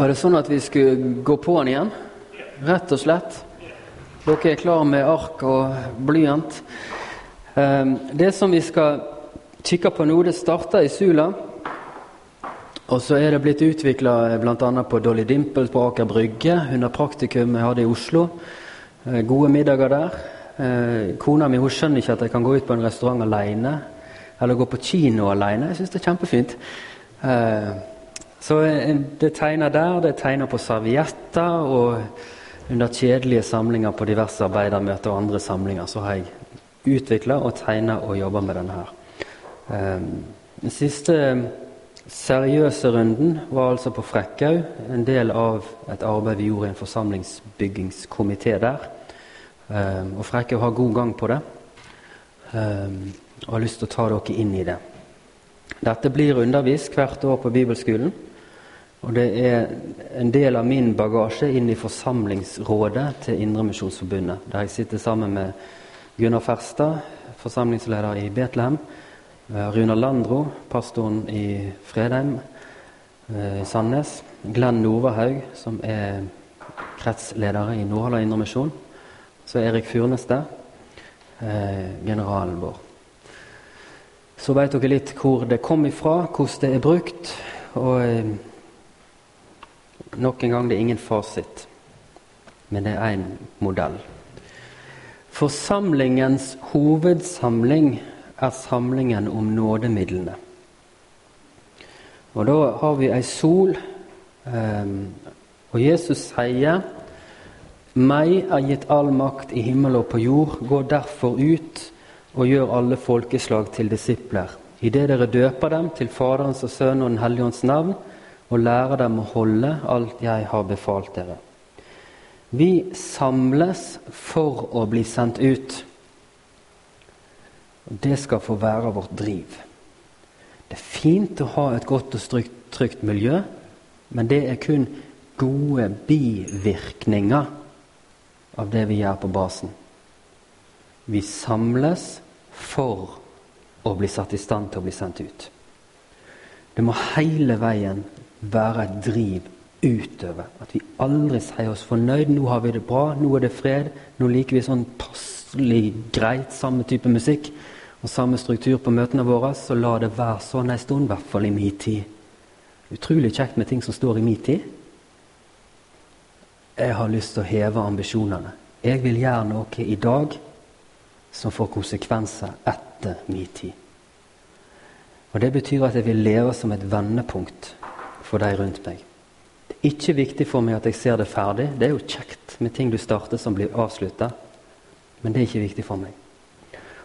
Var det sånn at vi skulle gå på den igjen? Rett og slett. Dere er klar med ark og blyant. Ehm, det som vi skal kikke på nå, det starter i Sula. Og så er det blitt utvikla bl.a. på Dolly Dimple på Aker Brygge under praktikum jeg hadde i Oslo. Eh, gode middager der. Eh, kona mi hun skjønner ikke at jeg kan gå ut på en restaurant alene. Eller gå på kino alene. Jeg syns det er kjempefint. Eh, så det tegner der, det tegner på servietter, og under kjedelige samlinger på diverse arbeidermøter og andre samlinger så har jeg utvikla og tegna og jobba med denne her. Ehm, den siste seriøse runden var altså på Frekkhaug, en del av et arbeid vi gjorde i en forsamlingsbyggingskomité der. Ehm, og Frekkhaug har god gang på det, ehm, og har lyst til å ta dere inn i det. Dette blir undervist hvert år på bibelskolen. Og det er en del av min bagasje inn i forsamlingsrådet til Indremisjonsforbundet, der jeg sitter sammen med Gunnar Ferstad, forsamlingsleder i Betlehem, Runa Runar Landro, pastoren i Fredheim eh, i Sandnes, Glenn Noverhaug, som er kretsleder i Nordhalla Indremisjon, så er Erik Furnes der, eh, generalen vår. Så vet dere litt hvor det kom ifra, hvordan det er brukt. og Nok en gang det er ingen fasit, men det er en modell. Forsamlingens hovedsamling er samlingen om nådemidlene. Og da har vi ei sol, ehm, og Jesus sier meg er gitt all makt i himmel og på jord. Gå derfor ut og gjør alle folkeslag til disipler. Idet dere døper dem til Faderens og Sønnen og Den hellige ånds navn, og lære dem å holde alt jeg har befalt dere. Vi samles for å bli sendt ut. Og Det skal få være vårt driv. Det er fint å ha et godt og trygt, miljø, men det er kun gode bivirkninger av det vi gjør på basen. Vi samles for å bli satt i stand til å bli sendt ut. Det må hele veien være et driv utover. At vi aldri sier oss fornøyd. 'Nå har vi det bra. Nå er det fred. Nå liker vi sånn passelig greit samme type musikk og samme struktur på møtene våre. Så la det være sånn en stund, i hvert fall i min tid. Utrolig kjekt med ting som står i min tid. Jeg har lyst til å heve ambisjonene. Jeg vil gjøre noe i dag som får konsekvenser etter min tid. Og Det betyr at jeg vil leve som et vendepunkt for de rundt meg. Det er ikke viktig for meg at jeg ser det ferdig. Det er jo kjekt med ting du starter som blir avslutta, men det er ikke viktig for meg.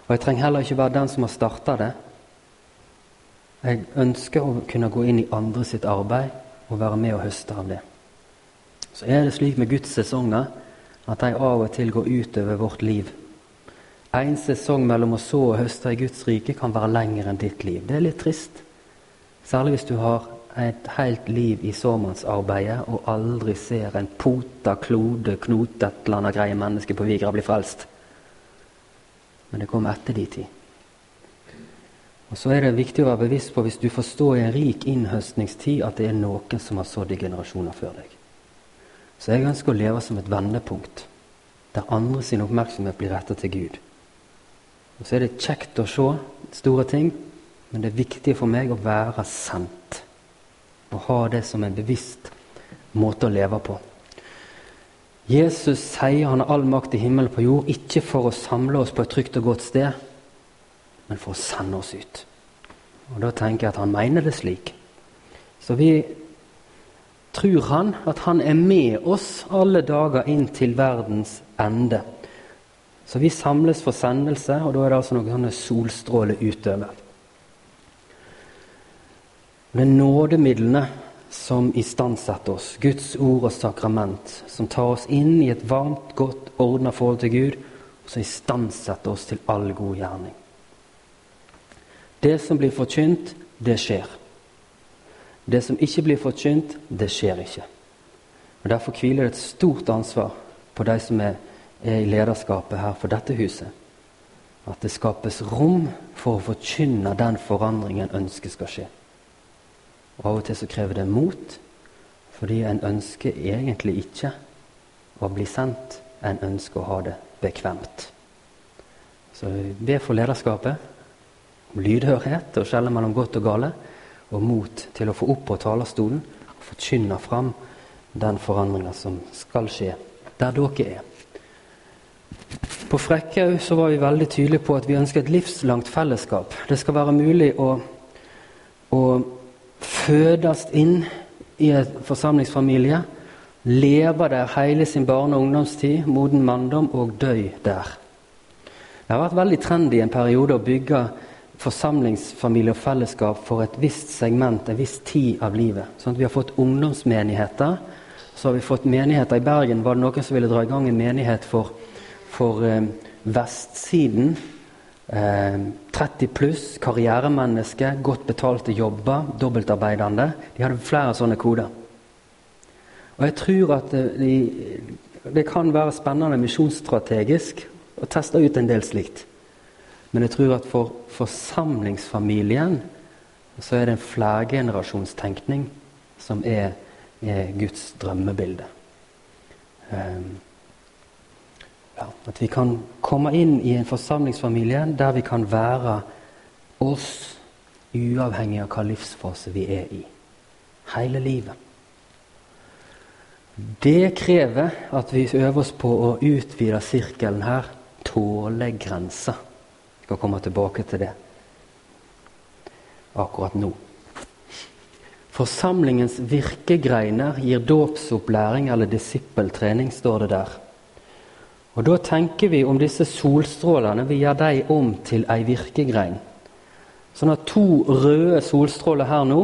Og jeg trenger heller ikke være den som har starta det. Jeg ønsker å kunne gå inn i andre sitt arbeid og være med og høste av det. Så er det slik med Guds sesonger at de av og til går utover vårt liv. En sesong mellom å så og høste i Guds rike kan være lengre enn ditt liv. Det er litt trist. Særlig hvis du har et helt liv i såmannsarbeidet og aldri ser en pota, klode, knote, et eller annet greie menneske på Vigra bli frelst. Men det kommer etter de tid. Og Så er det viktig å være bevisst på, hvis du forstår i en rik innhøstningstid, at det er noen som har sådd i generasjoner før deg. Så jeg ønsker å leve som et vendepunkt, der andre sin oppmerksomhet blir rettet til Gud. Og Så er det kjekt å se store ting, men det er viktig for meg å være sendt og ha det som en bevisst måte å leve på. Jesus sier han har all makt i himmelen på jord, ikke for å samle oss på et trygt og godt sted, men for å sende oss ut. Og Da tenker jeg at han mener det slik. Så vi tror han at han er med oss alle dager inn til verdens ende. Så vi samles for sendelse, og da er det altså noen sånne solstråler utover. Det nådemidlene som istandsetter oss, Guds ord og sakrament, som tar oss inn i et varmt, godt, ordna forhold til Gud, og som istandsetter oss til all god gjerning. Det som blir forkynt, det skjer. Det som ikke blir forkynt, det skjer ikke. Og Derfor hviler det et stort ansvar på de som er, er i lederskapet her for dette huset. At det skapes rom for å forkynne den forandringen ønsket skal skje. Og Av og til så krever det mot, Fordi en ønsker egentlig ikke å bli sendt, en ønsker å ha det bekvemt. Så be for lederskapet, om lydhørhet og skjelle mellom godt og gale, og mot til å få opp på talerstolen og forkynne fram den forandringa som skal skje der dere er. På Frekkhaug så var vi veldig tydelige på at vi ønsker et livslangt fellesskap. Det skal være mulig å, å fødes inn i en forsamlingsfamilie, leve der hele sin barne- og ungdomstid, moden manndom, og dø der. Det har vært veldig trendy en periode å bygge forsamlingsfamilie og fellesskap for et visst segment, en viss tid av livet. Sånn at vi har fått ungdomsmenigheter. Så har vi fått menigheter i Bergen. Var det noen som ville dra i gang en menighet for for eh, vestsiden. Eh, 30 pluss, karrieremenneske, godt betalte jobber, dobbeltarbeidende. De hadde flere sånne koder. Og jeg tror at eh, de, det kan være spennende misjonsstrategisk å teste ut en del slikt. Men jeg tror at for forsamlingsfamilien så er det en flergenerasjonstenkning som er, er Guds drømmebilde. Um, ja, at vi kan komme inn i en forsamlingsfamilie der vi kan være oss, uavhengig av hva livsfase vi er i. Hele livet. Det krever at vi øver oss på å utvide sirkelen her. Tåle grenser. Vi skal komme tilbake til det akkurat nå. Forsamlingens virkegreiner gir dåpsopplæring eller disippeltrening, står det der. Og Da tenker vi om disse solstrålene. Vi gjør dem om til ei virkegrein. Sånn at to røde solstråler her nå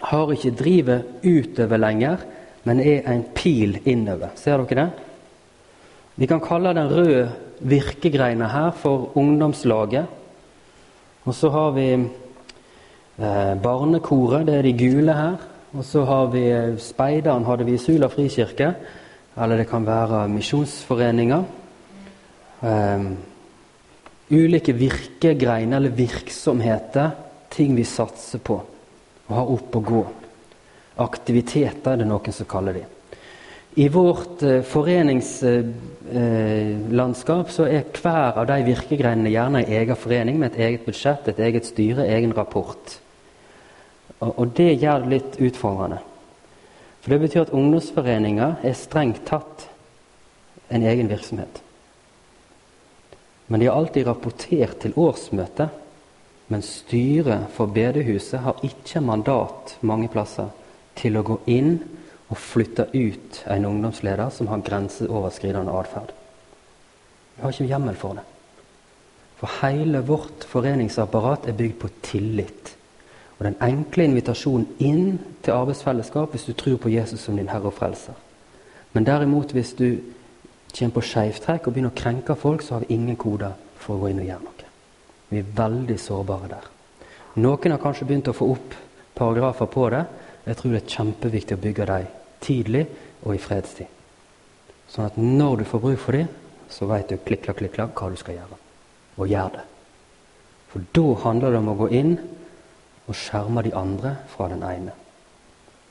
har ikke drivet utover lenger, men er en pil innover. Ser dere det? Vi kan kalle den røde virkegreina her for ungdomslaget. Og så har vi eh, barnekoret, det er de gule her. Og så har vi eh, speideren, hadde vi i Sula frikirke eller det kan være misjonsforeninger. Um, ulike virkegreiner eller virksomheter, ting vi satser på og har opp å gå. Aktiviteter er det noen som kaller de. I vårt uh, foreningslandskap uh, så er hver av de virkegreinene gjerne en egen forening med et eget budsjett, et eget styre, egen rapport. Og, og det gjør det litt utfordrende. For Det betyr at ungdomsforeninger er strengt tatt en egen virksomhet. Men de har alltid rapportert til årsmøtet. Men styret for bedehuset har ikke mandat mange plasser til å gå inn og flytte ut en ungdomsleder som har grenseoverskridende atferd. Vi har ikke hjemmel for det. For hele vårt foreningsapparat er bygd på tillit. Og den enkle invitasjonen inn til arbeidsfellesskap hvis du tror på Jesus som din herre og frelser. Men derimot, hvis du kommer på skeivtrekk og begynner å krenke folk, så har vi ingen koder for å gå inn og gjøre noe. Vi er veldig sårbare der. Noen har kanskje begynt å få opp paragrafer på det. Jeg tror det er kjempeviktig å bygge dem tidlig og i fredstid. Sånn at når du får bruk for dem, så vet du klikk, klikk, hva du skal gjøre. Og gjør det. For da handler det om å gå inn og skjerme de andre fra den ene.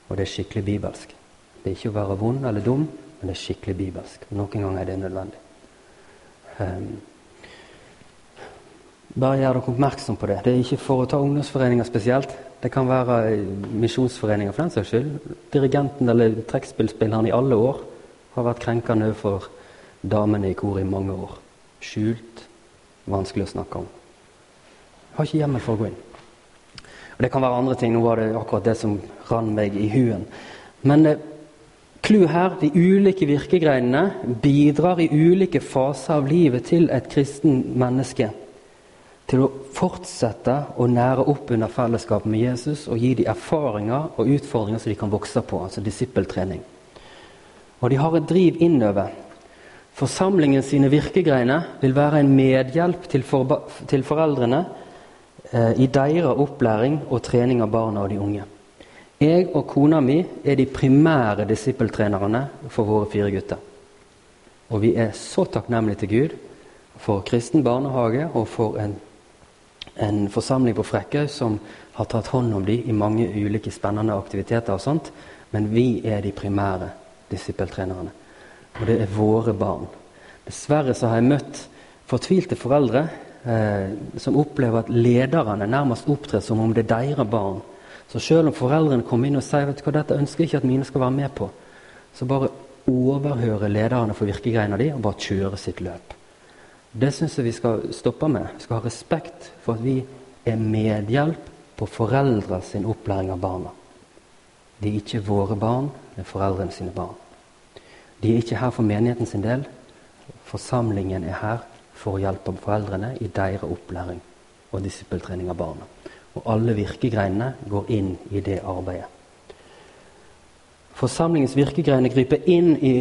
Og det er skikkelig bibelsk. Det er ikke å være vond eller dum, men det er skikkelig bibelsk. Noen ganger er det nødvendig. Um, bare gjør dere oppmerksom på det. Det er ikke for å ta ungdomsforeninger spesielt. Det kan være misjonsforeninger for den saks skyld. Dirigenten eller trekkspillspilleren i alle år har vært krenkende overfor damene i koret i mange år. Skjult, vanskelig å snakke om. Jeg har ikke hjemmel for å gå inn. Og Det kan være andre ting. Nå var det akkurat det som rann meg i huen. Men eh, her, de ulike virkegreinene bidrar i ulike faser av livet til et kristen menneske. Til å fortsette å nære opp under fellesskapet med Jesus og gi dem erfaringer og utfordringer som de kan vokse på, altså disippeltrening. Og de har et driv innover. Forsamlingen sine virkegreiner vil være en medhjelp til, for, til foreldrene i deres opplæring og trening av barna og de unge. Jeg og kona mi er de primære disippeltrenerne for våre fire gutter. Og vi er så takknemlige til Gud for kristen barnehage og for en, en forsamling på Frekkhaug som har tatt hånd om dem i mange ulike spennende aktiviteter og sånt, Men vi er de primære disippeltrenerne. Og det er våre barn. Dessverre så har jeg møtt fortvilte foreldre eh, som opplever at lederne nærmest opptrer som om det er deres barn. Så selv om foreldrene kommer inn og sier vet du hva, dette ønsker jeg ikke at mine skal være med på, så bare overhører lederne for virkegreina di og bare kjører sitt løp. Det syns jeg vi skal stoppe med. Vi skal ha respekt for at vi er medhjelp på foreldre sin opplæring av barna. De er ikke våre barn, er foreldrene sine barn. De er ikke her for menigheten sin del. Forsamlingen er her for å hjelpe foreldrene i deres opplæring og disippeltrening av barna. Og alle virkegreinene går inn i det arbeidet. Forsamlingens virkegreiner griper inn i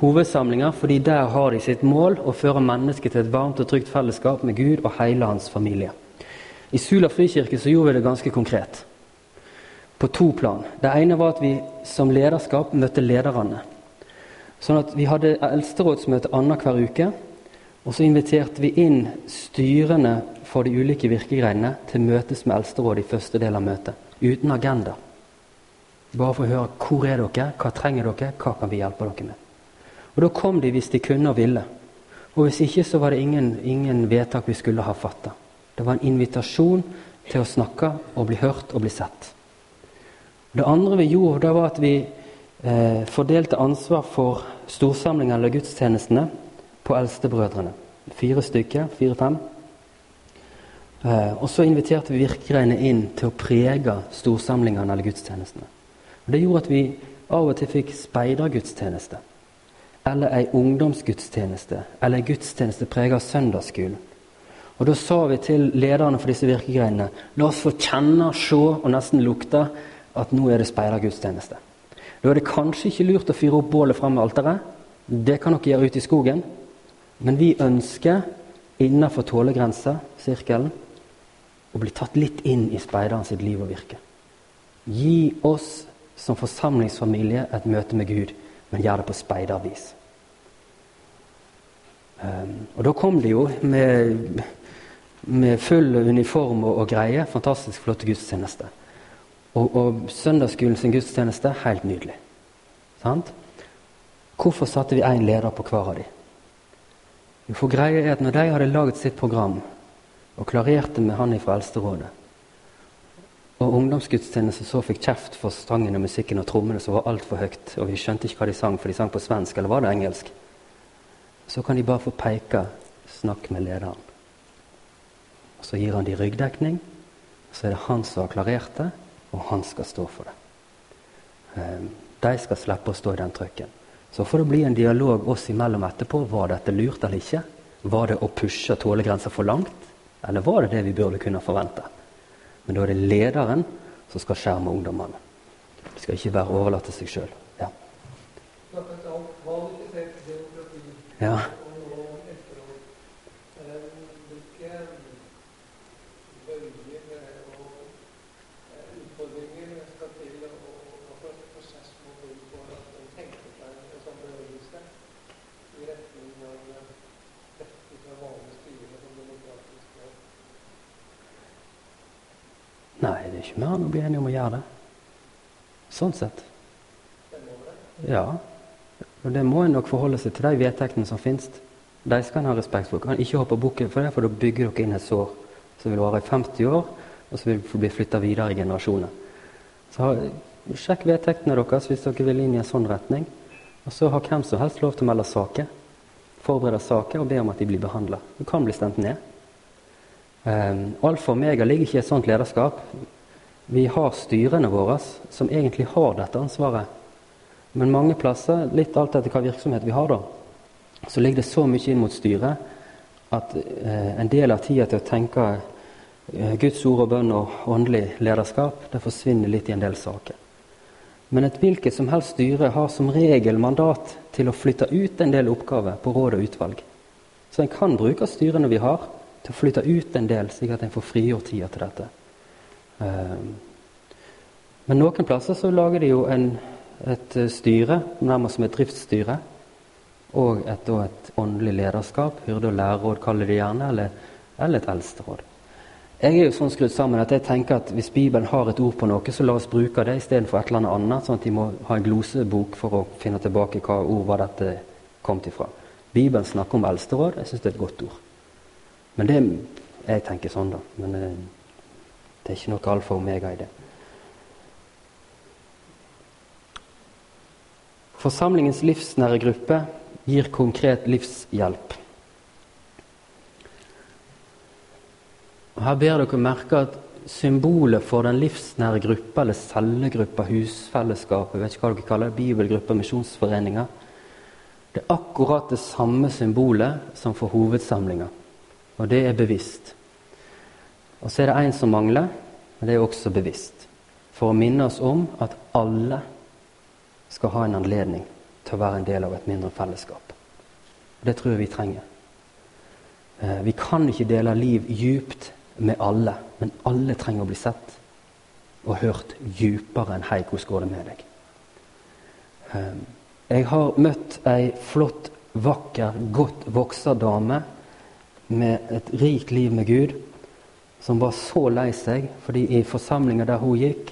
hovedsamlinger fordi der har de sitt mål å føre mennesket til et varmt og trygt fellesskap med Gud og hele hans familie. I Sula frikirke så gjorde vi det ganske konkret. På to plan. Det ene var at vi som lederskap møtte lederne. Sånn at Vi hadde eldsterådsmøte annenhver uke. Og så inviterte vi inn styrene for de ulike virkegreiene til møtes med eldsterådet i første del av møtet. Uten agenda. Bare for å høre hvor er dere, hva trenger dere, hva kan vi hjelpe dere med. Og Da kom de hvis de kunne og ville. Og hvis ikke, så var det ingen, ingen vedtak vi skulle ha fatta. Det var en invitasjon til å snakke og bli hørt og bli sett. Det andre vi gjorde, da var at vi eh, fordelte ansvar for storsamlingene eller gudstjenestene på eldstebrødrene. Fire stykker. Fire-fem. Eh, og så inviterte vi virkegreiene inn til å prege storsamlingene eller gudstjenestene. Og det gjorde at vi av og til fikk speidergudstjeneste. Eller ei ungdomsgudstjeneste. Eller ei gudstjeneste preget av søndagsskolen. Og Da sa vi til lederne for disse virkegreiene la oss få kjenne, se og nesten lukte at nå er det speidergudstjeneste. Da er det kanskje ikke lurt å fyre opp bålet fram med alteret. Det kan dere gjøre ute i skogen. Men vi ønsker innenfor tålegrensa, sirkelen, å bli tatt litt inn i speideren sitt liv og virke. Gi oss som forsamlingsfamilie et møte med Gud, men gjør det på speidervis. Um, og da kom de jo med med full uniform og, og greie. Fantastisk flotte gudstjeneste. Og, og sin gudstjeneste helt nydelig. Sant? Hvorfor satte vi én leder på hver av de? Jo, for greia er at når de hadde laget sitt program og klarerte med han fra Eldsterådet, og ungdomsgudstjenesten så fikk kjeft for sangen og musikken og trommene som var altfor høyt, og vi skjønte ikke hva de sang, for de sang på svensk, eller var det engelsk, så kan de bare få peke, snakk med lederen. Og Så gir han de ryggdekning. Så er det han som har klarert det, og han skal stå for det. Ehm, de skal slippe å stå i den trøkken. Så får det bli en dialog oss imellom etterpå. Var dette lurt eller ikke? Var det å pushe tålegrensa for langt? Eller var det det vi burde kunne forvente? Men da er det lederen som skal skjerme ungdommene. De skal ikke være overlatt til seg sjøl. Ja. ja. Er ikke mer enn å bli enige om å gjøre det. Sånn sett. Ja. Og det må en nok forholde seg til de vedtektene som finnes. De skal en ha respekt for. Kan ikke hoppe bukken for det, for da bygger dere inn et sår som vil vare i 50 år, og som vil bli flytta videre i generasjoner. Så Sjekk vedtektene deres hvis dere vil inn i en sånn retning. Og så har hvem som helst lov til å melde saker. Forberede saker og be om at de blir behandla. Du kan bli stemt ned. Um, alfa og omega ligger ikke i et sånt lederskap. Vi har styrene våre som egentlig har dette ansvaret. Men mange plasser, litt alt etter hva virksomhet vi har, da, så ligger det så mye inn mot styret at eh, en del av tida til å tenke eh, Guds ord og bønn og åndelig lederskap, det forsvinner litt i en del saker. Men et hvilket som helst styre har som regel mandat til å flytte ut en del oppgaver på råd og utvalg. Så en kan bruke styrene vi har, til å flytte ut en del, slik at en får frigjort tida til dette. Ehm, men noen plasser så lager de jo en, et eh, styre, nærmest som et driftsstyre, og et, og et åndelig lederskap, hyrde- og lærerråd kaller de gjerne, eller, eller et eldsteråd. Jeg er jo sånn skrudd sammen at jeg tenker at hvis Bibelen har et ord på noe, så la oss bruke det istedenfor et eller annet sånn at de må ha en glosebok for å finne tilbake hva ord var dette kom ifra. Bibelen snakker om eldsteråd. Jeg syns det er et godt ord. Men det Jeg tenker sånn, da. Men det, er ikke noe alfa og omega i det. Forsamlingens livsnære gruppe gir konkret livshjelp. Her ber dere merke at symbolet for den livsnære gruppa, eller cellegruppa, husfellesskapet, vet ikke hva dere kaller det, bibelgruppa, misjonsforeninger, det er akkurat det samme symbolet som for hovedsamlinga. Og det er bevisst. Og så er det én som mangler, men det er også bevisst. For å minne oss om at alle skal ha en anledning til å være en del av et mindre fellesskap. Og Det tror jeg vi trenger. Eh, vi kan ikke dele liv djupt med alle, men alle trenger å bli sett og hørt djupere enn 'Hei, hvordan går det med deg?' Eh, jeg har møtt ei flott, vakker, godt voksa dame med et rikt liv med Gud, som var så lei seg fordi i forsamlinga der hun gikk,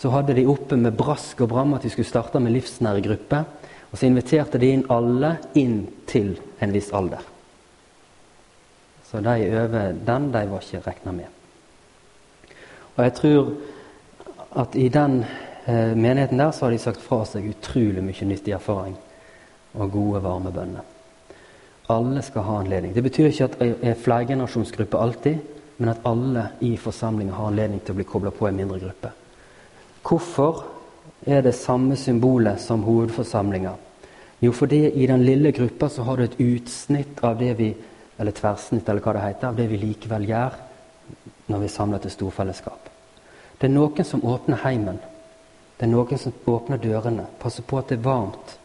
så hadde de oppe med brask og bram at de skulle starte med livsnære gruppe. Og så inviterte de inn alle inn til en viss alder. Så de over den, de var ikke regna med. Og jeg tror at i den eh, menigheten der så har de sagt fra seg utrolig mye nyttig erfaring og gode, varme bønner. Alle skal ha anledning. Det betyr ikke at det er flergenerasjonsgruppe alltid, men at alle i forsamlinga har anledning til å bli kobla på en mindre gruppe. Hvorfor er det samme symbolet som hovedforsamlinga? Jo, fordi i den lille gruppa så har du et utsnitt av det vi eller tverrsnitt, eller hva det heter, av det vi likevel gjør når vi er samler til storfellesskap. Det er noen som åpner heimen. Det er noen som åpner dørene, passer på at det er varmt.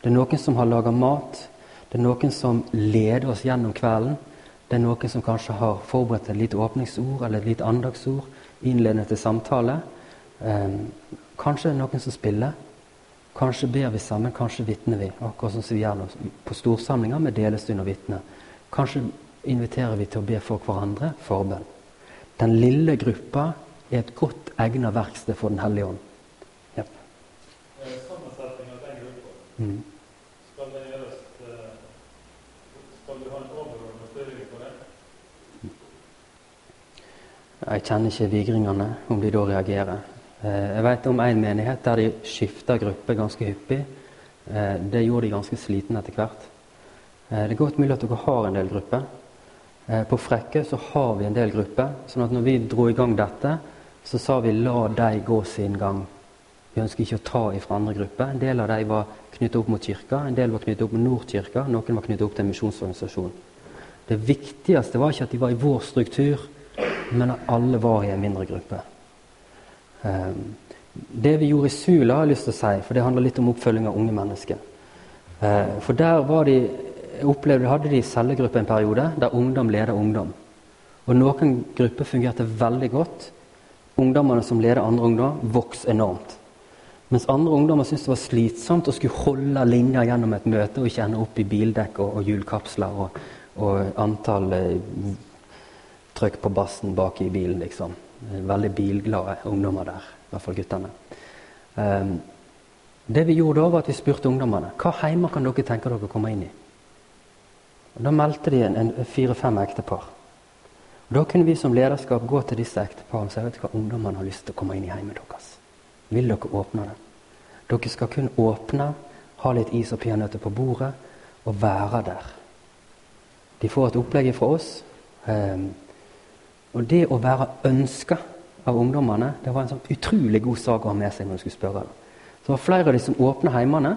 Det er noen som har laga mat. Det er noen som leder oss gjennom kvelden. Det er noen som kanskje har forberedt et lite åpningsord eller et lite andagsord innledende til samtale. Eh, kanskje det er noen som spiller. Kanskje ber vi sammen, kanskje vitner vi. Akkurat som vi gjør på storsamlinger med delestund og vitner. Kanskje inviterer vi til å be for hverandre forbønn. Den lille gruppa er et godt egnet verksted for Den hellige ånd. Yep. Sammensetning av den gruppa. Mm. Skal det gjøres eh, Skal du ha en det? Jeg kjenner ikke vigringene, om de da reagerer. Eh, jeg vet om en menighet der de skifta gruppe ganske hyppig. Eh, det gjorde de ganske slitne etter hvert. Eh, det er godt mulig at dere har en del grupper. På Frekke så har vi en del grupper. sånn at når vi dro i gang dette, så sa vi la de gå sin gang. Vi ønsker ikke å ta ifra andre grupper. En del av de var knyttet opp mot kirka, en del var knyttet opp mot Nordkirka, noen var knyttet opp til en misjonsorganisasjon. Det viktigste var ikke at de var i vår struktur, men at alle var i en mindre gruppe. Ehm, det vi gjorde i Sula, har jeg lyst til å si, for det handler litt om oppfølging av unge mennesker. Ehm, for der var de, opplevde, hadde de cellegruppe en periode der ungdom leder ungdom. Og noen grupper fungerte veldig godt. Ungdommene som leder andre ungdom, vokste enormt. Mens andre ungdommer syntes det var slitsomt å skulle holde linja gjennom et møte og ikke ende opp i bildekk og, og hjulkapsler og, og antall trykk på bassen bak i bilen, liksom. Veldig bilglade ungdommer der, i hvert fall guttene. Um, det vi gjorde da, var at vi spurte ungdommene hva heimer kan dere tenke dere å komme inn i. Og Da meldte de en, en fire-fem ektepar. Og Da kunne vi som lederskap gå til disse ekteparene og si vet du hva ungdommene har lyst til å komme inn i heimen deres. Vil dere åpne det? Dere skal kun åpne, ha litt is og peanøtter på bordet og være der. De får et opplegg fra oss. Um, og det å være ønska av ungdommene det var en sånn utrolig god sak å ha med seg når du skulle spørre. Så det var flere av de som åpna heimene,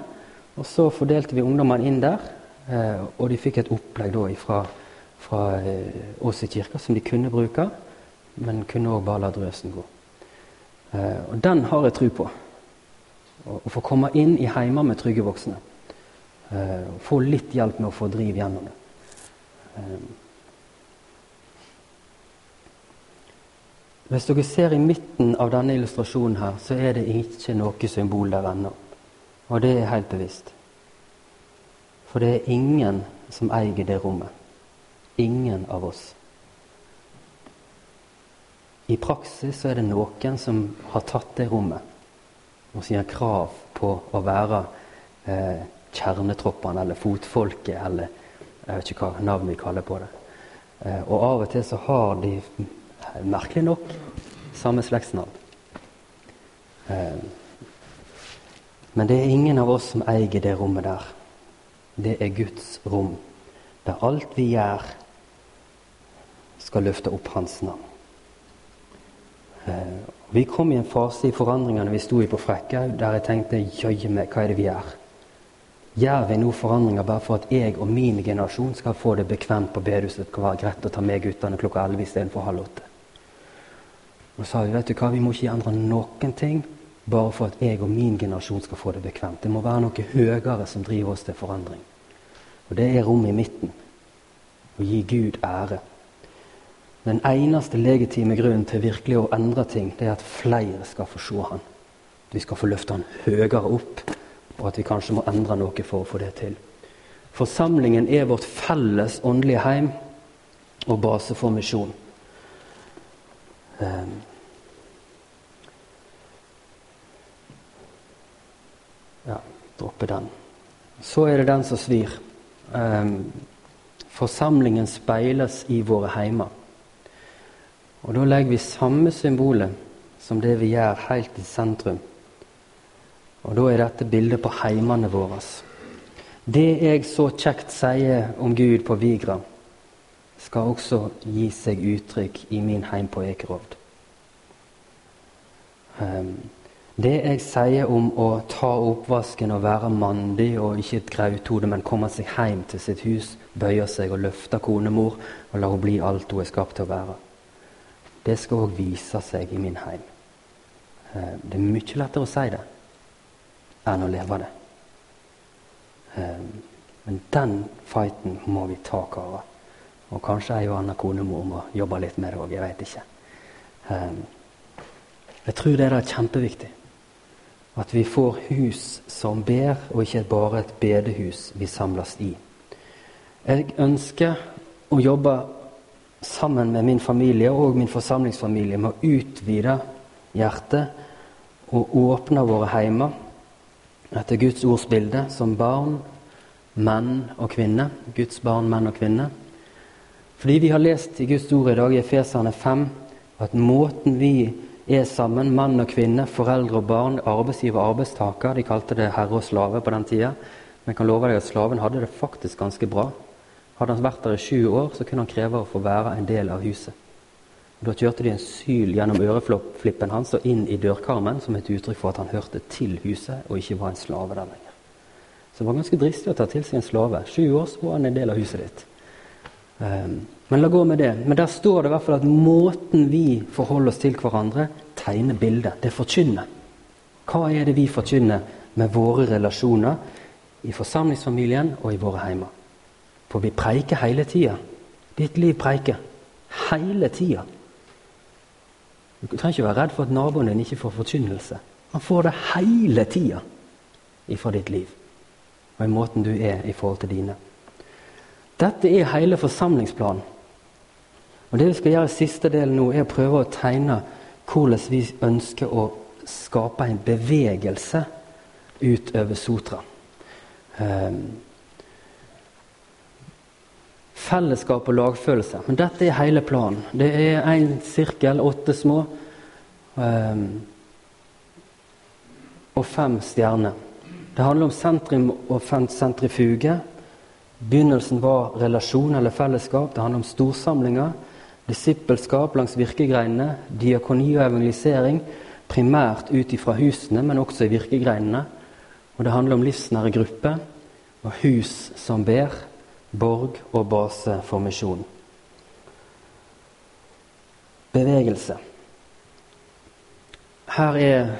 og så fordelte vi ungdommene inn der. Eh, og de fikk et opplegg da fra, fra eh, oss i kirka som de kunne bruke, men kunne òg bare la drøsen gå. Eh, og den har jeg tro på. Å, få komme inn i heimer med trygge voksne. Få litt hjelp med å få driv gjennom det. Eh, Hvis dere ser i midten av denne illustrasjonen her, så er det ikke noe symbol der ennå. Og det er helt bevisst. For det er ingen som eier det rommet. Ingen av oss. I praksis så er det noen som har tatt det rommet og gjør krav på å være eh, kjernetroppene eller fotfolket eller jeg vet ikke hva navn vi kaller på det. Eh, og av og til så har de, merkelig nok, samme slektsnavn. Eh, men det er ingen av oss som eier det rommet der. Det er Guds rom, der alt vi gjør, skal løfte opp Hans navn. Eh, vi kom i en fase i forandringene vi sto i på Frekkhaug, der jeg tenkte jøye meg, hva er det vi gjør? Gjør vi nå forandringer bare for at jeg og min generasjon skal få det bekvemt på bedehuset? Det kan være greit å ta med guttene klokka 11 istedenfor halv åtte. Og sa vi vet du hva, vi må ikke endre noen ting bare for at jeg og min generasjon skal få det bekvemt. Det må være noe høyere som driver oss til forandring. Og det er rommet i midten. Å gi Gud ære. Den eneste legitime grunnen til virkelig å endre ting, det er at flere skal få se Han. Vi skal få løfte Han høyere opp, og at vi kanskje må endre noe for å få det til. Forsamlingen er vårt felles åndelige heim og base for misjon. Um, ja, droppe den. Så er det den som svir. Um, forsamlingen speiles i våre heimer. Og da legger vi samme symbolet som det vi gjør helt i sentrum. Og da er dette bildet på heimene våre. Det jeg så kjekt sier om Gud på Vigra, skal også gi seg uttrykk i min heim på Ekerovd. Um, det jeg sier om å ta oppvasken og være mandig og ikke et grauthode, men komme seg hjem til sitt hus, bøye seg og løfte konemor og la henne bli alt hun er skapt til å være det skal òg vise seg i min heim. Eh, det er mye lettere å si det enn å leve det. Eh, men den fighten må vi ta, karer. Og kanskje ei og anna konemor må jobbe litt med det òg. Jeg veit ikke. Eh, jeg tror det er kjempeviktig. At vi får hus som ber, og ikke bare et bedehus vi samles i. Jeg ønsker å jobbe sammen med min familie og min forsamlingsfamilie med å utvide hjertet og åpne våre heimer etter Guds ords bilde som barn, menn og kvinne. Guds barn, menn og kvinne. Fordi vi har lest i Guds ord i dag, i Efeserne 5, at måten vi er sammen, mann og kvinne, foreldre og barn, arbeidsgiver og arbeidstaker De kalte det herre og slave på den tida. Men jeg kan love deg at slaven hadde det faktisk ganske bra. Hadde han vært der i sju år, så kunne han kreve å få være en del av huset. Da kjørte de en syl gjennom øreflippen hans og inn i dørkarmen som et uttrykk for at han hørte til huset og ikke var en slave der lenger. Så det var ganske dristig å ta til seg en slave. Sju år så var han en del av huset ditt. Um, men la gå med det. Men der står det i hvert fall at måten vi forholder oss til hverandre, tegner bildet. Det forkynner. Hva er det vi forkynner med våre relasjoner i forsamlingsfamilien og i våre heimer? For vi preiker hele tida. Ditt liv preiker. Hele tida. Du trenger ikke være redd for at naboen din ikke får forkynnelse. Han får det hele tida ifra ditt liv og i måten du er i forhold til dine. Dette er hele forsamlingsplanen. Og Det vi skal gjøre i siste del nå, er å prøve å tegne hvordan vi ønsker å skape en bevegelse utover Sotra. Um, fellesskap og lagfølelse. Men dette er hele planen. Det er én sirkel, åtte små, um, og fem stjerner. Det handler om sentrum og sentrifuge. Begynnelsen var relasjon eller fellesskap. Det handler om storsamlinger, disippelskap langs virkegreinene, diakoni og evangelisering, primært ut ifra husene, men også i virkegreinene. Og det handler om livsnære grupper og hus som ber borg og base for misjon. Bevegelse. Her er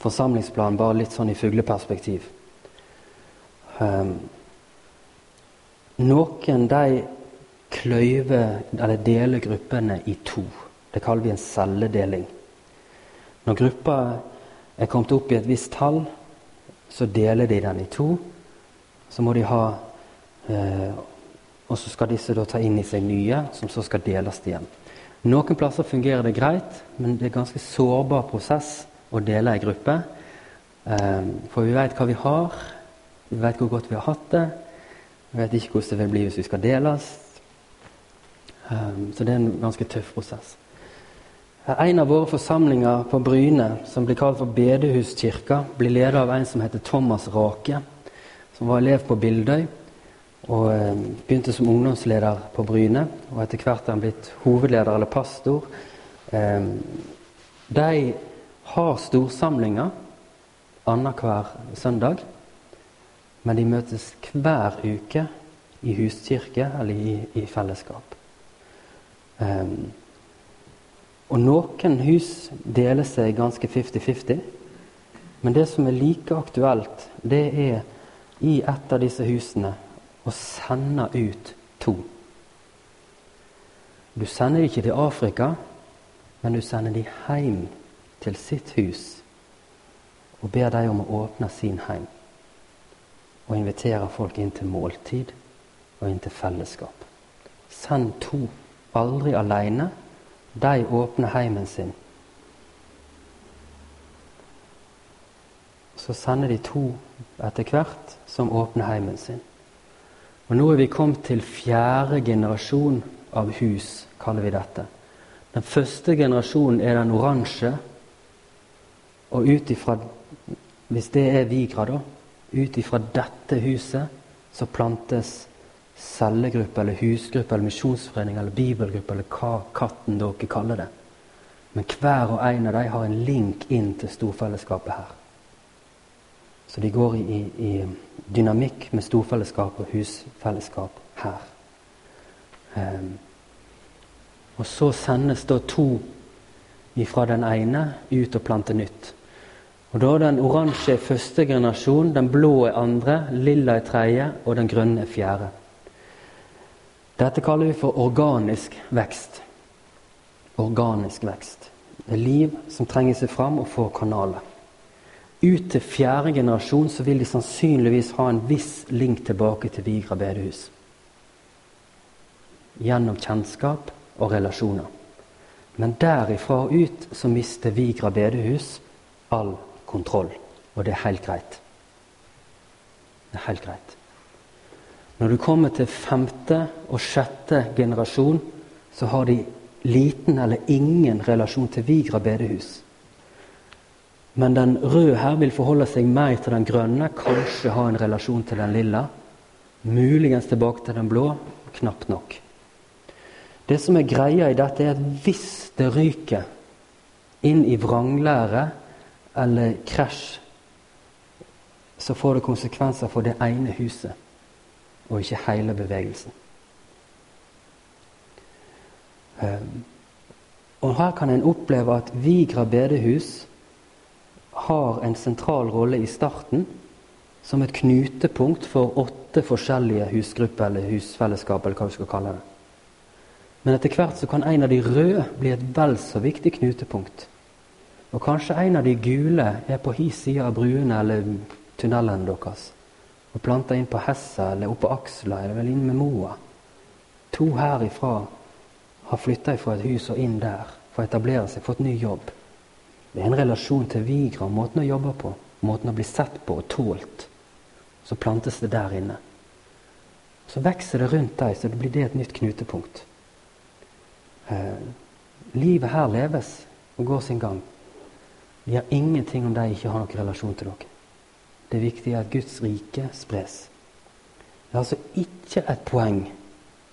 forsamlingsplanen bare litt sånn i fugleperspektiv. Um, noen de kløyver, eller deler gruppene i to. Det kaller vi en celledeling. Når gruppa er kommet opp i et visst tall, så deler de den i to. Så må de ha Eh, og så skal disse da ta inn i seg nye, som så skal deles igjen. Noen plasser fungerer det greit, men det er en ganske sårbar prosess å dele ei gruppe. Eh, for vi vet hva vi har, vi vet hvor godt vi har hatt det. Vi vet ikke hvordan det vil bli hvis vi skal deles. Eh, så det er en ganske tøff prosess. En av våre forsamlinger på Bryne, som blir kalt for Bedehuskirka, blir ledet av en som heter Thomas Rake, som var elev på Bildøy. Og eh, begynte som ungdomsleder på Bryne, og etter hvert er han blitt hovedleder eller pastor. Eh, de har storsamlinger annenhver søndag, men de møtes hver uke i huskirke eller i, i fellesskap. Eh, og noen hus deler seg ganske 50-50. Men det som er like aktuelt, det er i et av disse husene og sender ut to. Du sender dem ikke til Afrika, men du sender dem hjem til sitt hus og ber dem om å åpne sin heim. Og inviterer folk inn til måltid og inn til fellesskap. Send to, aldri alene. De åpner heimen sin. Så sender de to etter hvert som åpner heimen sin. Og Nå er vi kommet til fjerde generasjon av hus, kaller vi dette. Den første generasjonen er den oransje. Og ut ifra, hvis det er Vigra, da, ut ifra dette huset så plantes cellegruppe eller husgruppe eller misjonsforening eller bibelgruppe eller hva katten dere kaller det. Men hver og en av dem har en link inn til storfellesskapet her. Så de går i, i dynamikk med storfellesskap og husfellesskap her. Um, og så sendes da to fra den ene ut og planter nytt. Og Da er den oransje første generasjon, den blå er andre, lilla er tredje og den grønne er fjerde. Dette kaller vi for organisk vekst. Organisk vekst. Det er liv som trenger seg fram og får kanaler. Ut til fjerde generasjon så vil de sannsynligvis ha en viss link tilbake til Vigra bedehus. Gjennom kjennskap og relasjoner. Men derifra og ut så mister Vigra bedehus all kontroll. Og det er helt greit. Det er helt greit. Når du kommer til femte og sjette generasjon, så har de liten eller ingen relasjon til Vigra bedehus. Men den røde her vil forholde seg mer til den grønne, kanskje ha en relasjon til den lilla. Muligens tilbake til den blå. Knapt nok. Det som er greia i dette, er at hvis det ryker inn i vranglære eller krasj, så får det konsekvenser for det ene huset, og ikke hele bevegelsen. Ehm, og Her kan en oppleve at Vigra bedehus har en sentral rolle i starten som et knutepunkt for åtte forskjellige husgrupper eller husfellesskap. eller hva vi skal kalle det. Men etter hvert så kan en av de røde bli et vel så viktig knutepunkt. Og kanskje en av de gule er på hi side av bruene eller tunnelene deres og planter inn på Hessa eller oppå Aksla eller vel inn med Moa. To herifra har flytta fra et hus og inn der for å etablere seg, fått ny jobb. Det er en relasjon til Vigra, måten å jobbe på, måten å bli sett på og tålt. Så plantes det der inne. Så vokser det rundt deg, så det blir det et nytt knutepunkt. Eh, livet her leves og går sin gang. Vi har ingenting om de ikke har noen relasjon til dere. Det viktige er at Guds rike spres. Det er altså ikke et poeng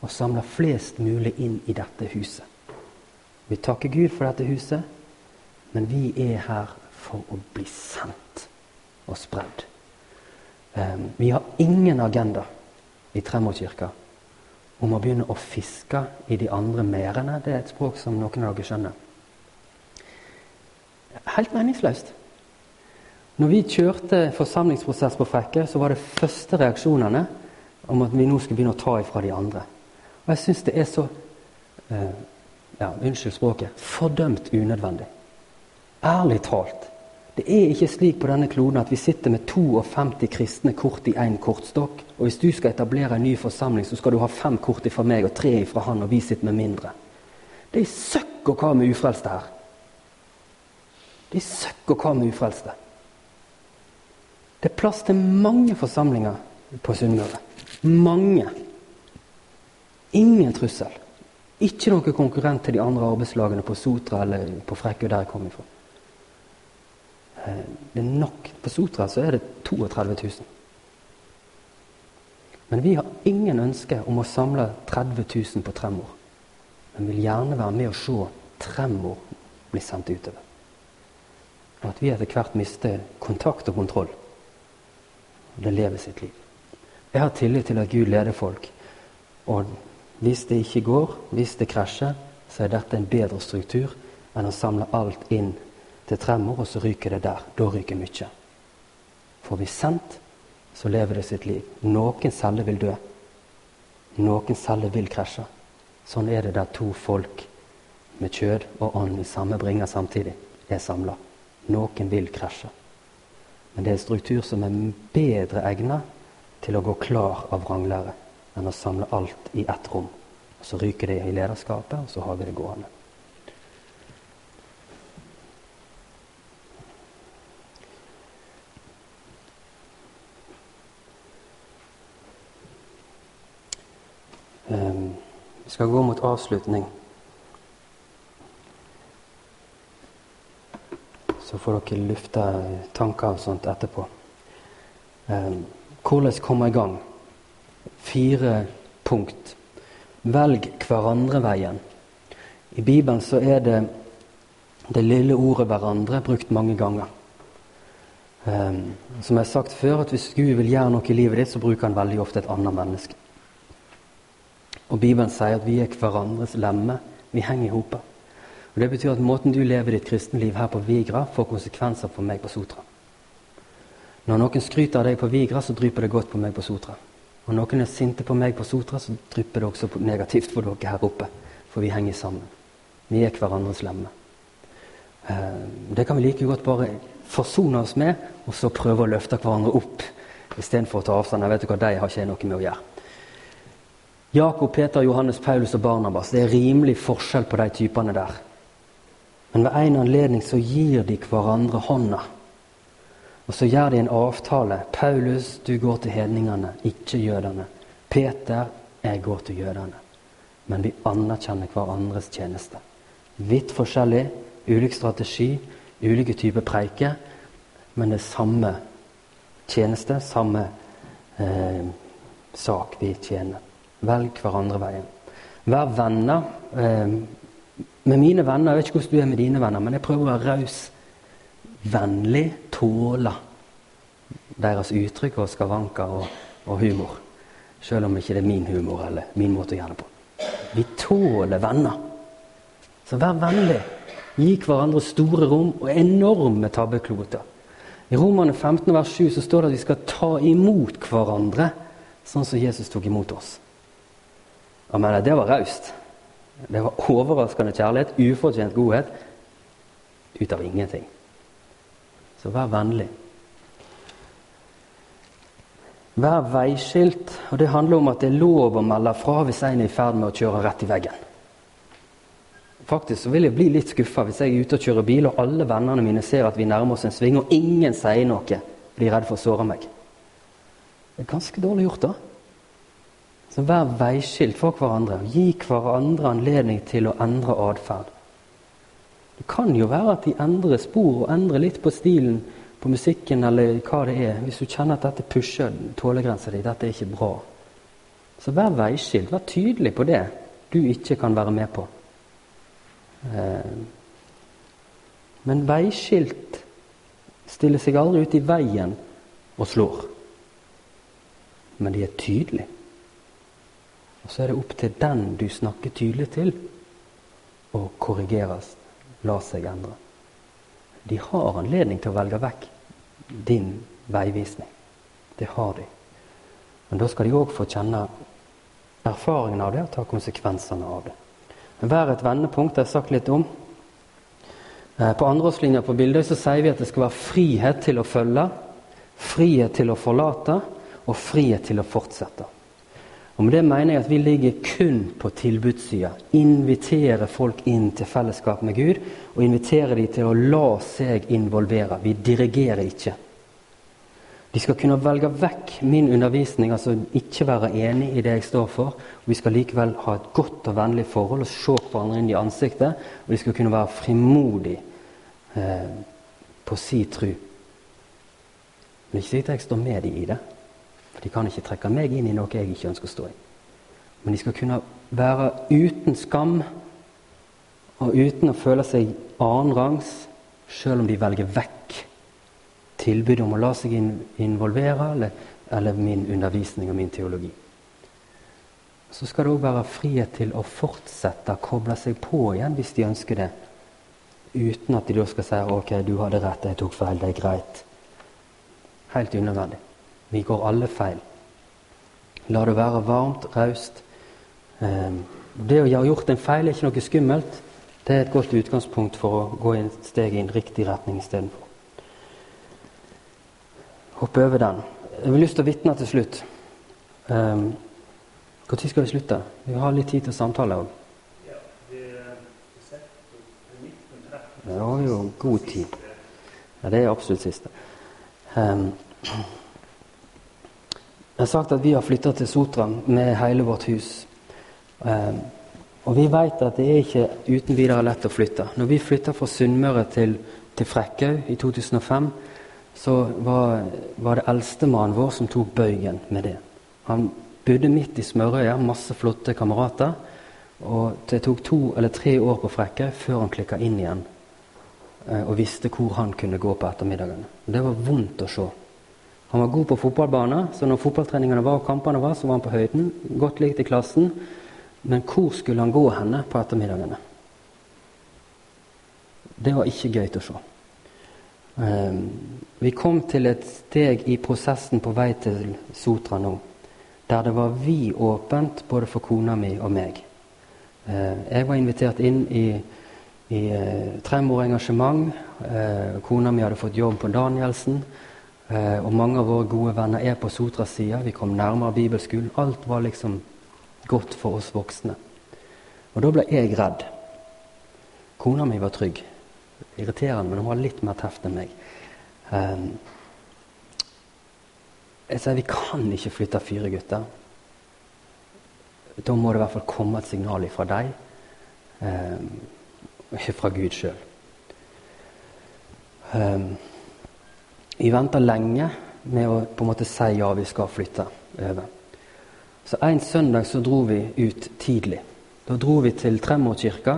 å samle flest mulig inn i dette huset. Vi takker Gud for dette huset. Men vi er her for å bli sendt og spredd. Um, vi har ingen agenda i Tremorkirka om å begynne å fiske i de andre merdene. Det er et språk som noen av dere skjønner. Helt meningsløst. Når vi kjørte forsamlingsprosess på Frekke, så var det første reaksjonene om at vi nå skulle begynne å ta ifra de andre. Og jeg syns det er så uh, ja, Unnskyld språket fordømt unødvendig. Ærlig talt. Det er ikke slik på denne kloden at vi sitter med 52 kristne kort i én kortstokk, og hvis du skal etablere en ny forsamling, så skal du ha fem kort fra meg og tre fra han, og vi sitter med mindre. Det er søkk og hva med ufrelste her. Det er søkk og hva med ufrelste. Det er plass til mange forsamlinger på Sunnmøre. Mange. Ingen trussel. Ikke noen konkurrent til de andre arbeidslagene på Sotra eller på Frekkøy, der jeg kommer fra. Eh, det er nok. På Sotra så er det 32 000. Men vi har ingen ønske om å samle 30 000 på Tremor. Men vil gjerne være med å se Tremor bli sendt utover. Og at vi etter hvert mister kontakt og kontroll. Og det lever sitt liv. Jeg har tillit til at Gud leder folk. Og hvis det ikke går, hvis det krasjer, så er dette en bedre struktur enn å samle alt inn til Tremor, og så ryker det der. Da ryker mye. Får vi sendt, så lever det sitt liv. Noen celler vil dø. Noen celler vil krasje. Sånn er det der to folk med kjød og ånd i samme bringer samtidig er samla. Noen vil krasje. Men det er en struktur som er bedre egnet til å gå klar av vranglære enn å samle alt i ett rom. Og Så ryker det i lederskapet, og så har vi det gående. Vi skal gå mot avslutning. Så får dere lufte tanker og sånt etterpå. Eh, hvordan komme i gang? Fire punkt. Velg hverandre-veien. I Bibelen så er det det lille ordet 'hverandre' brukt mange ganger. Eh, som jeg har sagt før, at hvis Gud vil gjøre noe i livet ditt, så bruker han veldig ofte et annet menneske. Og Bibelen sier at vi er hverandres lemme. Vi henger i hop. Det betyr at måten du lever ditt kristenliv her på Vigra, får konsekvenser for meg på Sotra. Når noen skryter av deg på Vigra, så dryper det godt på meg på Sotra. Og noen er sinte på meg på Sotra, så drypper det også negativt for dere her oppe. For vi henger sammen. Vi er hverandres lemme. Eh, det kan vi like godt bare forsone oss med, og så prøve å løfte hverandre opp istedenfor å ta avstand. Jeg vet du hva, De har ikke noe med å gjøre. Jakob, Peter, Johannes, Paulus og Barnabas. Det er rimelig forskjell på de typene der. Men ved en anledning så gir de hverandre hånda. Og så gjør de en avtale. Paulus, du går til hedningene, ikke jødene. Peter, jeg går til jødene. Men vi anerkjenner hverandres tjeneste. Vidt forskjellig, ulik strategi, ulike typer preike, men det er samme tjeneste, samme eh, sak vi tjener. Velg hverandre veien. Vær venner. Eh, med mine venner, Jeg vet ikke hvordan du er med dine venner, men jeg prøver å være raus. Vennlig. Tåle deres uttrykk og skavanker og, og, humor. Selv om ikke det er min humor eller min måte å gjøre det på. Vi tåler venner. Så vær vennlig. Gi hverandre store rom og enorme tabbekloter. I Romerne 15 vers 7 så står det at vi skal ta imot hverandre sånn som Jesus tok imot oss. Jeg mener, det var raust. Det var overraskende kjærlighet, ufortjent godhet, ut av ingenting. Så vær vennlig. Vær veiskilt, og det handler om at det er lov å melde fra hvis en er i ferd med å kjøre rett i veggen. Faktisk så vil jeg bli litt skuffa hvis jeg er ute og kjører bil, og alle vennene mine ser at vi nærmer oss en sving, og ingen sier noe, blir redd for å såre meg. Det er ganske dårlig gjort, da. Så vær veiskilt for hverandre. Gi hverandre anledning til å endre atferd. Det kan jo være at de endrer spor og endrer litt på stilen på musikken eller hva det er. Hvis du kjenner at dette pusher tålegrensa di, dette er ikke bra. Så vær veiskilt. Vær tydelig på det du ikke kan være med på. Eh, men veiskilt stiller seg aldri ut i veien og slår. Men de er tydelige. Og så er det opp til den du snakker tydelig til, å korrigeres, la seg endre. De har anledning til å velge vekk din veivisning. Det har de. Men da skal de òg få kjenne erfaringen av det og ta konsekvensene av det. Vær et vendepunkt, det har jeg sagt litt om. Eh, på andreårslinja på bildet så sier vi at det skal være frihet til å følge, frihet til å forlate og frihet til å fortsette. Og med det mener jeg at vi ligger kun på tilbudssida. Invitere folk inn til fellesskap med Gud, og invitere dem til å la seg involvere. Vi dirigerer ikke. De skal kunne velge vekk min undervisning, altså ikke være enig i det jeg står for. og Vi skal likevel ha et godt og vennlig forhold og se hverandre inn i ansiktet. Og de skal kunne være frimodige eh, på si tru. Men ikke si at jeg står med dem i det. De kan ikke trekke meg inn i noe jeg ikke ønsker å stå i. Men de skal kunne være uten skam og uten å føle seg annenrangs, sjøl om de velger vekk tilbudet om å la seg involvere eller, eller min undervisning og min teologi. Så skal det òg være frihet til å fortsette å koble seg på igjen hvis de ønsker det, uten at de da skal si ok, du hadde rett, jeg tok feil, det er greit. Helt unødvendig. Vi går alle feil. La det være varmt, raust. Ehm, det å ha gjort en feil er ikke noe skummelt. Det er et godt utgangspunkt for å gå et steg i en riktig retning istedenfor. Hoppe over den. Jeg har lyst til å vitne til slutt. Um, Når skal vi slutte? Vi har litt tid til samtale òg. Ja, Det har jo god tid. Ja, det er absolutt siste. Um, jeg har sagt at vi har flytta til Sotra med hele vårt hus. Um, og vi vet at det er ikke uten videre lett å flytte. Når vi flytta fra Sunnmøre til, til Frekkhaug i 2005, så var, var det eldstemannen vår som tok bøygen med det. Han bodde midt i smørøya, masse flotte kamerater. Og det tok to eller tre år på Frekkhaug før han klikka inn igjen uh, og visste hvor han kunne gå på ettermiddagene. Det var vondt å se. Han var god på fotballbanen, så når fotballtreningene var og kampene var, så var han på høyden. Godt likt i klassen. Men hvor skulle han gå henne på ettermiddagene? Det var ikke gøy til å se. Um, vi kom til et steg i prosessen på vei til Sotra nå, der det var vidåpent både for kona mi og meg. Uh, jeg var invitert inn i, i uh, Tremor engasjement. Uh, kona mi hadde fått jobb på Danielsen. Eh, og mange av våre gode venner er på Sotras side. Vi kom nærmere bibelskolen. Alt var liksom godt for oss voksne. Og da ble jeg redd. Kona mi var trygg. Irriterende, men hun var litt mer teft enn meg. Um, jeg sier vi kan ikke flytte fire gutter. Da må det i hvert fall komme et signal fra deg, um, ikke fra Gud sjøl. Vi venta lenge med å på en måte si ja, vi skal flytte over. Så En søndag så dro vi ut tidlig. Da dro vi til Tremorkirka.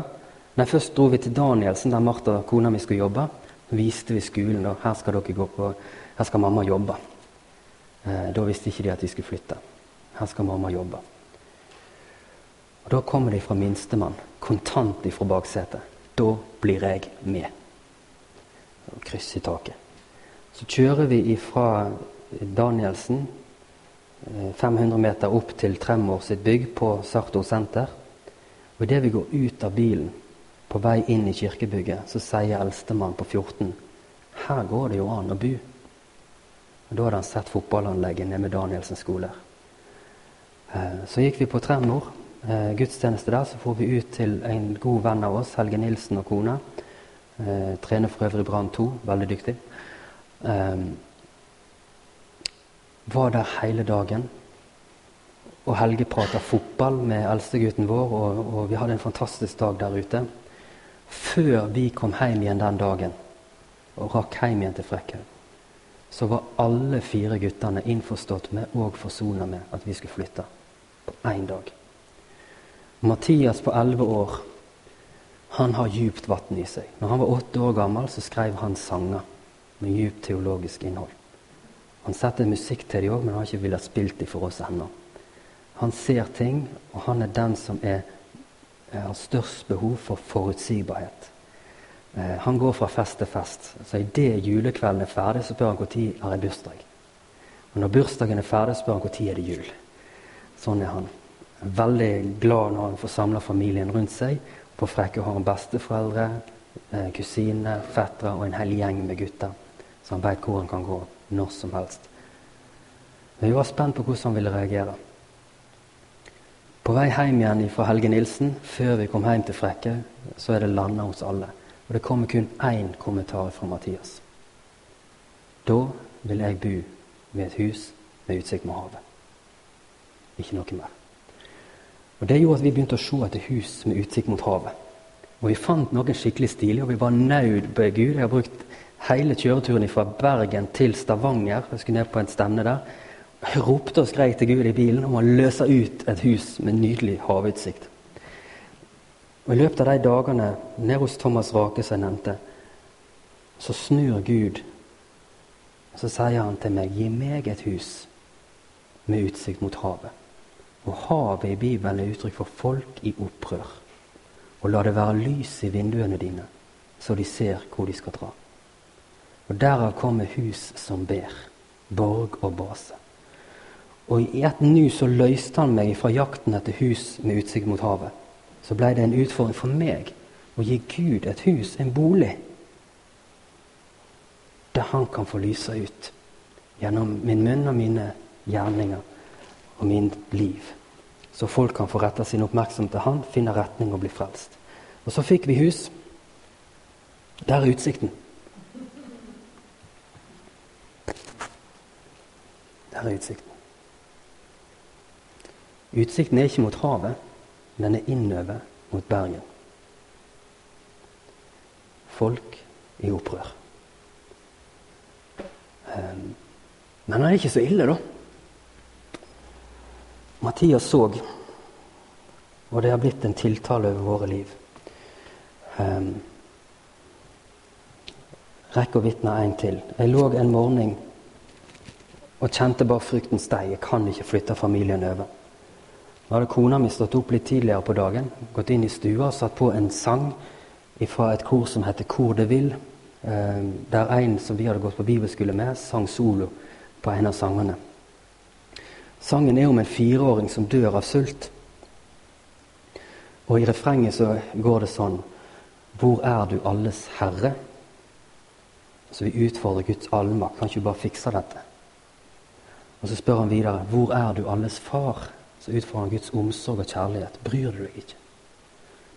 Nei, først dro vi til Danielsen, der Martha, kona mi, skulle jobbe. Så viste vi skolen. og Her skal dere gå på, her skal mamma jobbe. Eh, da visste ikke de at vi skulle flytte. Her skal mamma jobbe. Og Da kommer de fra minstemann, kontant ifra baksetet. Da blir jeg med. Kryss i taket. Så kjører vi fra Danielsen 500 eh, meter opp til Tremor sitt bygg på Sartor senter. Og idet vi går ut av bilen på vei inn i kirkebygget, så sier eldstemann på 14 her går det jo an å bo. Og Da hadde han sett fotballanlegget nede med Danielsen skole. Eh, så gikk vi på Tremor, eh, gudstjeneste der. Så får vi ut til en god venn av oss, Helge Nilsen og kona. Trener for øvrig Brann 2, veldig dyktig um, var der hele dagen. Og Helge prata fotball med eldstegutten vår, og, og, vi hadde en fantastisk dag der ute. Før vi kom hjem igjen den dagen, og rakk hjem igjen til Frekkhaug, så var alle fire guttene innforstått med og forsona med at vi skulle flytte. På én dag. Mathias på elleve år han har djupt vann i seg. Når han var åtte år gammel, så skrev han sanger med djupt teologisk innhold. Han setter musikk til dem òg, men han har ikke villet spilt dem for oss ennå. Han ser ting, og han er den som er, har størst behov for forutsigbarhet. Eh, han går fra fest til fest. Så Idet julekvelden er ferdig, så spør han når har jeg bursdag. Og Når bursdagen er ferdig, spør han når er det jul. Sånn er han. Veldig glad når han får samla familien rundt seg. På Frekke har han besteforeldre, eh, kusiner, fettere og en hel gjeng med gutter så han veit hvor han kan gå når som helst. Men vi var spent på hvordan han ville reagere. På vei hjem igjen fra Helge Nilsen, før vi kom hjem til Frekke, så er det landa hos alle. Og det kommer kun én kommentar fra Mathias. Da vil jeg bo ved et hus med utsikt mot havet. Ikke noe mer. Og Det gjorde at vi begynte å se etter hus med utsikt mot havet. Og vi fant noen skikkelig stilige, og vi var naud på Gud. Jeg har brukt hele kjøreturen fra Bergen til Stavanger. Jeg skulle ned på en stevne der. Jeg ropte og skrek til Gud i bilen om å løse ut et hus med nydelig havutsikt. Og I løpet av de dagene nede hos Thomas Rake, som jeg nevnte, så snur Gud. Så sier han til meg, gi meg et hus med utsikt mot havet. Og havet i Bibelen er uttrykk for folk i opprør. Og la det være lys i vinduene dine, så de ser hvor de skal dra. Og Derav kommer hus som ber, borg og base. Og i ett nu så løste han meg fra jakten etter hus med utsikt mot havet. Så ble det en utfordring for meg å gi Gud et hus, en bolig, der han kan få lyse ut gjennom min munn og mine gjerninger og min liv. Så folk kan få retta sin oppmerksomhet til han, finne retning og bli frelst. Og så fikk vi hus. Der er utsikten. Der er utsikten. Utsikten er ikke mot havet, den er innover mot Bergen. Folk i opprør. Ehm, men det er ikke så ille, da. Mathias så, og det har blitt en tiltale over våre liv. Um, Rekk å vitne en til. Jeg lå en morgen og kjente bare frykten steie. Jeg kan ikke flytte familien over. Nå hadde kona mi stått opp litt tidligere på dagen, gått inn i stua og satt på en sang fra et kor som heter Kor det vil. Eh, der en som vi hadde gått på bibelskole med, sang solo på en av sangene. Sangen er om en fireåring som dør av sult. Og i refrenget så går det sånn Hvor er du alles herre? Så vi utfordrer Guds allmakt. Kan ikke du bare fikse dette? Og så spør han videre Hvor er du alles far? så utfører han Guds omsorg og kjærlighet. Bryr du deg ikke?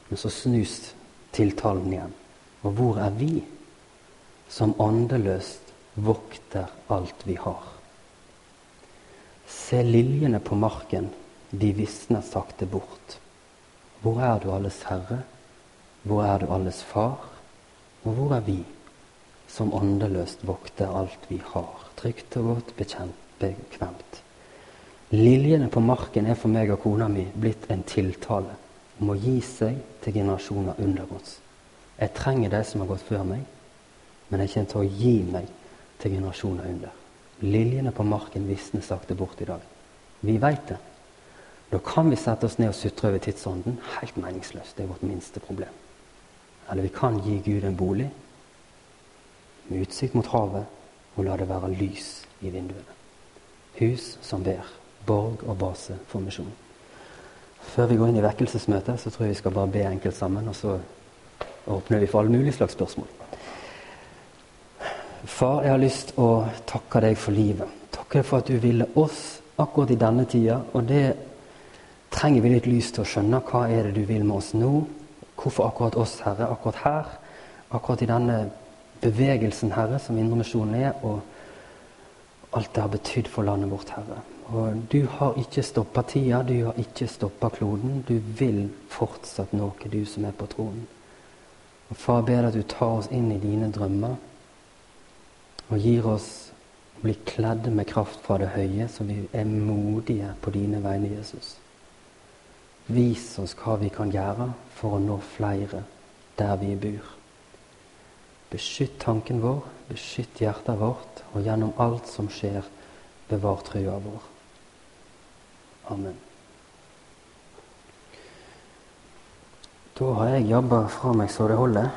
Men så snus tiltalen igjen. Og hvor er vi, som åndeløst vokter alt vi har? Se liljene på marken, de visner sakte bort. Hvor er du alles herre? Hvor er du alles far? Og hvor er vi, som åndeløst vokter alt vi har? Trygt og godt bekjent, bekvemt. Liljene på marken er for meg og kona mi blitt en tiltale om å gi seg til generasjoner under oss. Jeg trenger de som har gått før meg, men jeg kommer til å gi meg til generasjoner under. Liljene på marken visner sakte bort i dag. Vi veit det. Da kan vi sette oss ned og sutre over tidsånden. Helt meningsløst. Det er vårt minste problem. Eller vi kan gi Gud en bolig med utsikt mot havet og la det være lys i vinduene. Hus som ber borg og base for misjon. Før vi går inn i vekkelsesmøtet, så tror jeg vi skal bare be enkelt sammen, og så åpner vi for alle mulige slags spørsmål. Far, jeg har lyst å takke deg for livet. Takke for at du ville oss akkurat i denne tida. Og det trenger vi litt lys til å skjønne. Hva er det du vil med oss nå? Hvorfor akkurat oss, Herre? Akkurat her? Akkurat i denne bevegelsen, Herre, som Indremisjonen er, og alt det har betydd for landet vårt, Herre. Og du har ikke stoppa tida, du har ikke stoppa kloden. Du vil fortsatt noe, du som er på tronen. Og Far, ber at du tar oss inn i dine drømmer og gir oss å bli kledd med kraft fra det høye, så vi er modige på dine vegne, Jesus. Vis oss hva vi kan gjøre for å nå flere der vi bor. Beskytt tanken vår, beskytt hjertet vårt, og gjennom alt som skjer, bevar trua vår. Amen. Da har jeg jobba fra meg så det holder.